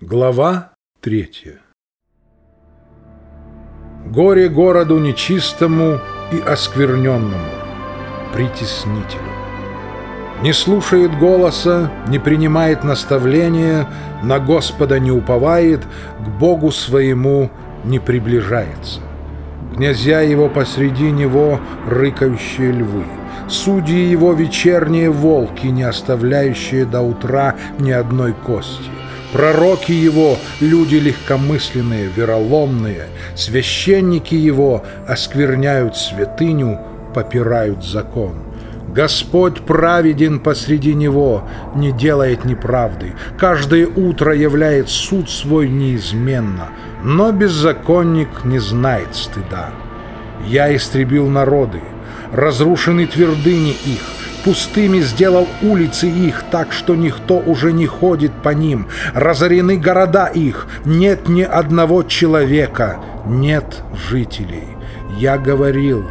Глава третья Горе городу нечистому и оскверненному, притеснителю. Не слушает голоса, не принимает наставления, на Господа не уповает, к Богу своему не приближается. Князья его посреди него рыкающие львы, судьи его вечерние волки, не оставляющие до утра ни одной кости. Пророки его — люди легкомысленные, вероломные, священники его оскверняют святыню, попирают закон. Господь праведен посреди него, не делает неправды. Каждое утро являет суд свой неизменно, но беззаконник не знает стыда. Я истребил народы, разрушены твердыни их, Пустыми сделал улицы их, так что никто уже не ходит по ним. Разорены города их, нет ни одного человека, нет жителей. Я говорил,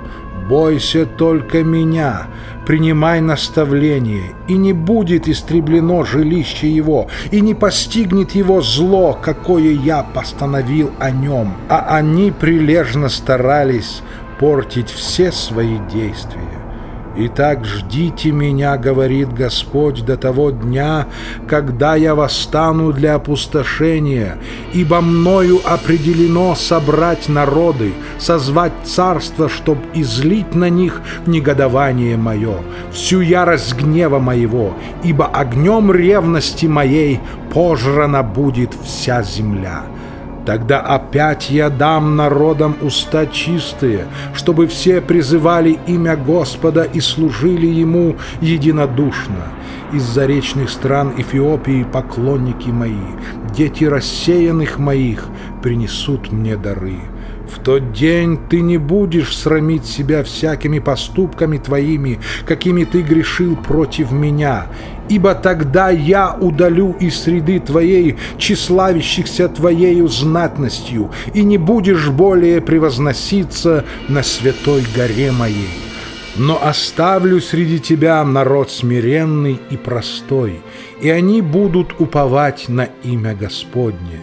бойся только меня, принимай наставление, и не будет истреблено жилище его, и не постигнет его зло, какое я постановил о нем. А они прилежно старались портить все свои действия. «Итак ждите меня, — говорит Господь, — до того дня, когда я восстану для опустошения, ибо мною определено собрать народы, созвать царство, чтоб излить на них негодование мое, всю ярость гнева моего, ибо огнем ревности моей пожрана будет вся земля». Тогда опять я дам народам уста чистые, чтобы все призывали имя Господа и служили Ему единодушно. Из заречных стран Эфиопии поклонники мои, дети рассеянных моих принесут мне дары. В тот день ты не будешь срамить себя всякими поступками твоими, какими ты грешил против меня, ибо тогда я удалю из среды твоей тщеславящихся твоею знатностью, и не будешь более превозноситься на святой горе моей. Но оставлю среди тебя народ смиренный и простой, и они будут уповать на имя Господне.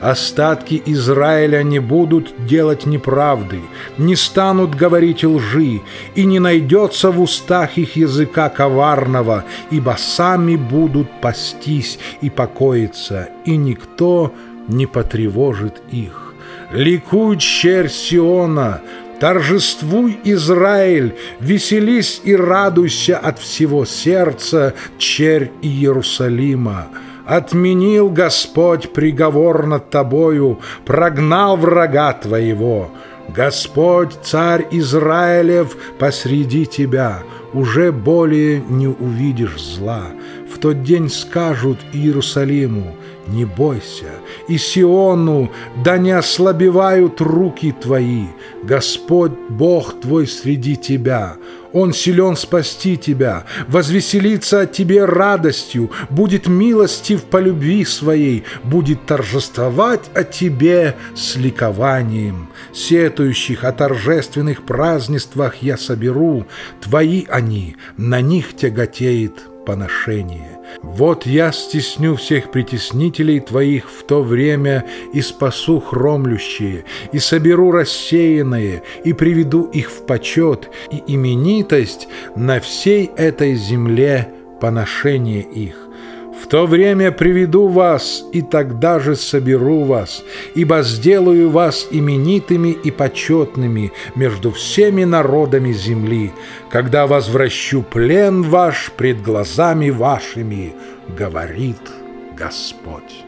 Остатки Израиля не будут делать неправды, не станут говорить лжи, и не найдется в устах их языка коварного, ибо сами будут пастись и покоиться, и никто не потревожит их. Ликуй, черь Сиона, Торжествуй, Израиль, веселись и радуйся от всего сердца, черь Иерусалима. Отменил Господь приговор над тобою, прогнал врага твоего. Господь, царь Израилев, посреди тебя, уже более не увидишь зла. В тот день скажут Иерусалиму, не бойся, и Сиону, да не ослабевают руки твои. Господь, Бог твой среди тебя, Он силен спасти тебя, возвеселиться от тебе радостью, будет милостив по любви своей, будет торжествовать о тебе с ликованием. Сетующих о торжественных празднествах я соберу, твои они, на них тяготеет поношение. Вот я стесню всех притеснителей твоих в то время и спасу хромлющие, и соберу рассеянные, и приведу их в почет, и именитость на всей этой земле поношение их. В то время приведу вас, и тогда же соберу вас, ибо сделаю вас именитыми и почетными между всеми народами земли, когда возвращу плен ваш пред глазами вашими, говорит Господь.